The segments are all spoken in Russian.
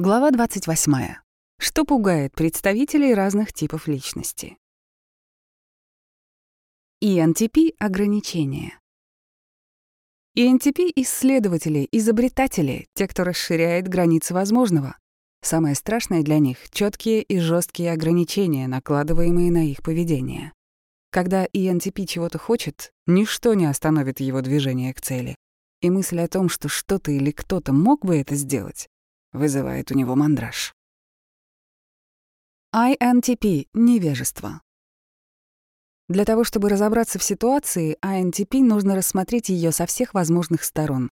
Глава 28. Что пугает представителей разных типов личности? ENTP — ограничения. ENTP — исследователи, изобретатели, те, кто расширяет границы возможного. Самое страшное для них — четкие и жесткие ограничения, накладываемые на их поведение. Когда ENTP чего-то хочет, ничто не остановит его движение к цели. И мысль о том, что что-то или кто-то мог бы это сделать, вызывает у него мандраж. INTP — невежество. Для того, чтобы разобраться в ситуации, INTP нужно рассмотреть ее со всех возможных сторон.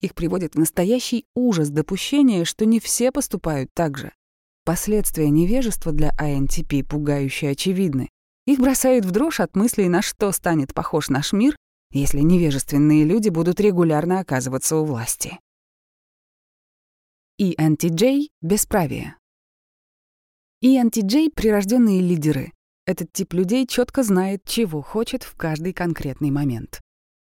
Их приводит в настоящий ужас допущения, что не все поступают так же. Последствия невежества для INTP пугающе очевидны. Их бросает в дрожь от мыслей, на что станет похож наш мир, если невежественные люди будут регулярно оказываться у власти. ENTJ — бесправие. ENTJ — прирожденные лидеры. Этот тип людей четко знает, чего хочет в каждый конкретный момент.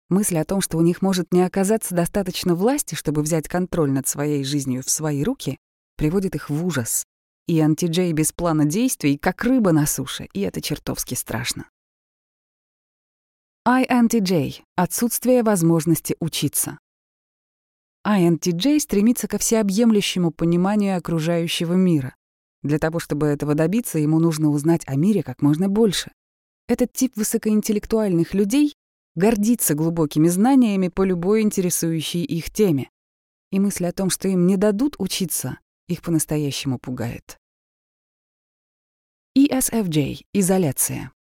Мысль о том, что у них может не оказаться достаточно власти, чтобы взять контроль над своей жизнью в свои руки, приводит их в ужас. ENTJ без плана действий, как рыба на суше, и это чертовски страшно. INTJ — отсутствие возможности учиться. INTJ стремится ко всеобъемлющему пониманию окружающего мира. Для того, чтобы этого добиться, ему нужно узнать о мире как можно больше. Этот тип высокоинтеллектуальных людей гордится глубокими знаниями по любой интересующей их теме. И мысль о том, что им не дадут учиться, их по-настоящему пугает. ESFJ — изоляция.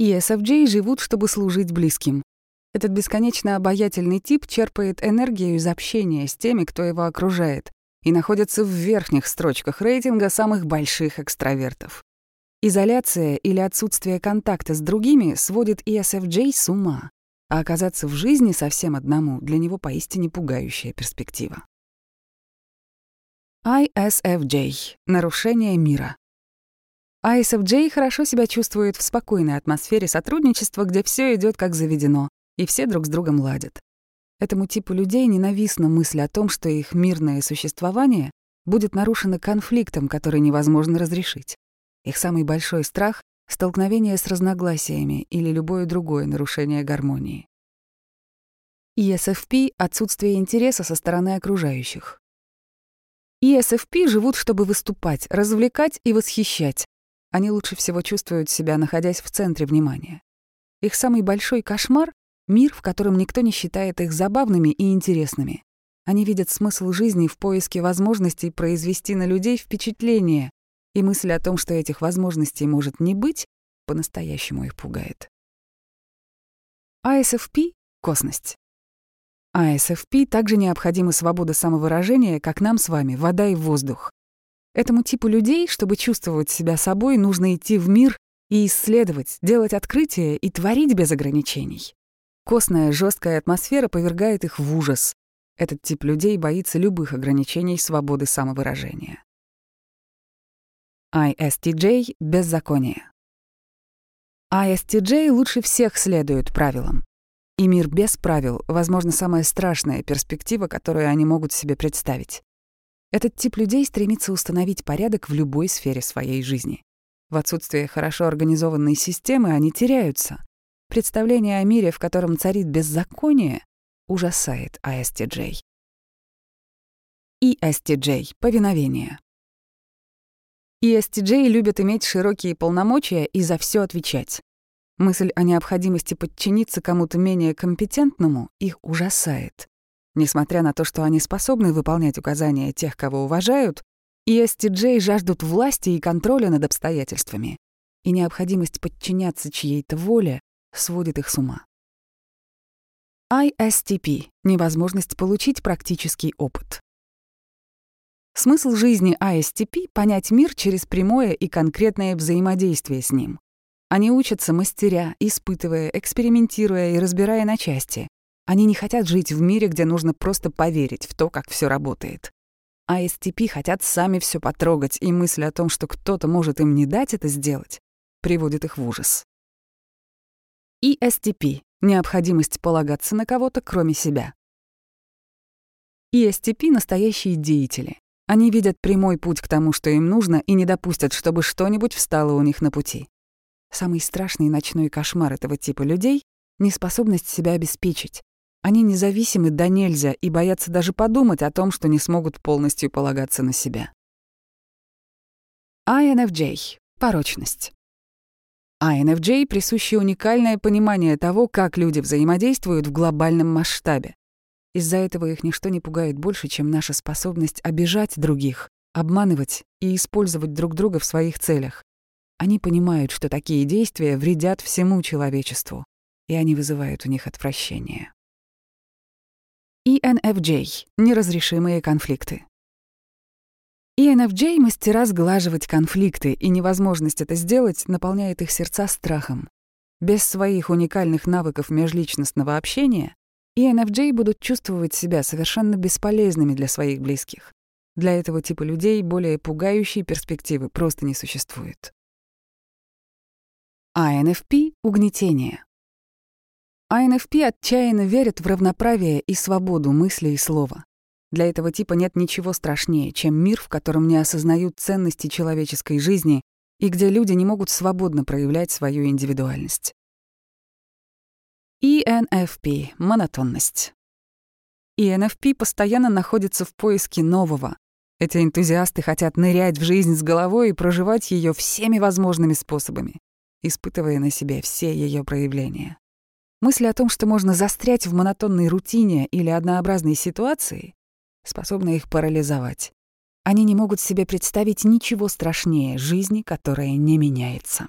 ESFJ живут, чтобы служить близким. Этот бесконечно обаятельный тип черпает энергию из общения с теми, кто его окружает, и находится в верхних строчках рейтинга самых больших экстравертов. Изоляция или отсутствие контакта с другими сводит ESFJ с ума, а оказаться в жизни совсем одному для него поистине пугающая перспектива. ISFJ — нарушение мира. ISFJ хорошо себя чувствует в спокойной атмосфере сотрудничества, где все идет как заведено, и все друг с другом ладят. Этому типу людей ненавистна мысль о том, что их мирное существование будет нарушено конфликтом, который невозможно разрешить. Их самый большой страх — столкновение с разногласиями или любое другое нарушение гармонии. ESFP — отсутствие интереса со стороны окружающих. ESFP живут, чтобы выступать, развлекать и восхищать. Они лучше всего чувствуют себя, находясь в центре внимания. Их самый большой кошмар Мир, в котором никто не считает их забавными и интересными. Они видят смысл жизни в поиске возможностей произвести на людей впечатление, и мысль о том, что этих возможностей может не быть, по-настоящему их пугает. АСФП — косность. АСФП также необходима свобода самовыражения, как нам с вами, вода и воздух. Этому типу людей, чтобы чувствовать себя собой, нужно идти в мир и исследовать, делать открытия и творить без ограничений. Костная, жесткая атмосфера повергает их в ужас. Этот тип людей боится любых ограничений свободы самовыражения. ISTJ — беззаконие. ISTJ лучше всех следуют правилам. И мир без правил, возможно, самая страшная перспектива, которую они могут себе представить. Этот тип людей стремится установить порядок в любой сфере своей жизни. В отсутствие хорошо организованной системы они теряются. Представление о мире, в котором царит беззаконие, ужасает ISTJ. ESTJ — повиновение. ESTJ любят иметь широкие полномочия и за все отвечать. Мысль о необходимости подчиниться кому-то менее компетентному их ужасает. Несмотря на то, что они способны выполнять указания тех, кого уважают, ESTJ жаждут власти и контроля над обстоятельствами. И необходимость подчиняться чьей-то воле сводит их с ума. ISTP — невозможность получить практический опыт. Смысл жизни ISTP — понять мир через прямое и конкретное взаимодействие с ним. Они учатся мастеря, испытывая, экспериментируя и разбирая на части. Они не хотят жить в мире, где нужно просто поверить в то, как все работает. ISTP хотят сами все потрогать, и мысль о том, что кто-то может им не дать это сделать, приводит их в ужас. ESTP — необходимость полагаться на кого-то, кроме себя. ESTP — настоящие деятели. Они видят прямой путь к тому, что им нужно, и не допустят, чтобы что-нибудь встало у них на пути. Самый страшный ночной кошмар этого типа людей — неспособность себя обеспечить. Они независимы до нельзя и боятся даже подумать о том, что не смогут полностью полагаться на себя. INFJ — порочность. INFJ присуще уникальное понимание того, как люди взаимодействуют в глобальном масштабе. Из-за этого их ничто не пугает больше, чем наша способность обижать других, обманывать и использовать друг друга в своих целях. Они понимают, что такие действия вредят всему человечеству, и они вызывают у них отвращение. ENFJ — неразрешимые конфликты. ENFJ — мастера сглаживать конфликты, и невозможность это сделать наполняет их сердца страхом. Без своих уникальных навыков межличностного общения ENFJ будут чувствовать себя совершенно бесполезными для своих близких. Для этого типа людей более пугающей перспективы просто не существует. INFP — угнетение. INFP отчаянно верят в равноправие и свободу мысли и слова. Для этого типа нет ничего страшнее, чем мир, в котором не осознают ценности человеческой жизни и где люди не могут свободно проявлять свою индивидуальность. ENFP — монотонность. ENFP постоянно находится в поиске нового. Эти энтузиасты хотят нырять в жизнь с головой и проживать ее всеми возможными способами, испытывая на себе все ее проявления. Мысль о том, что можно застрять в монотонной рутине или однообразной ситуации, способна их парализовать. Они не могут себе представить ничего страшнее жизни, которая не меняется.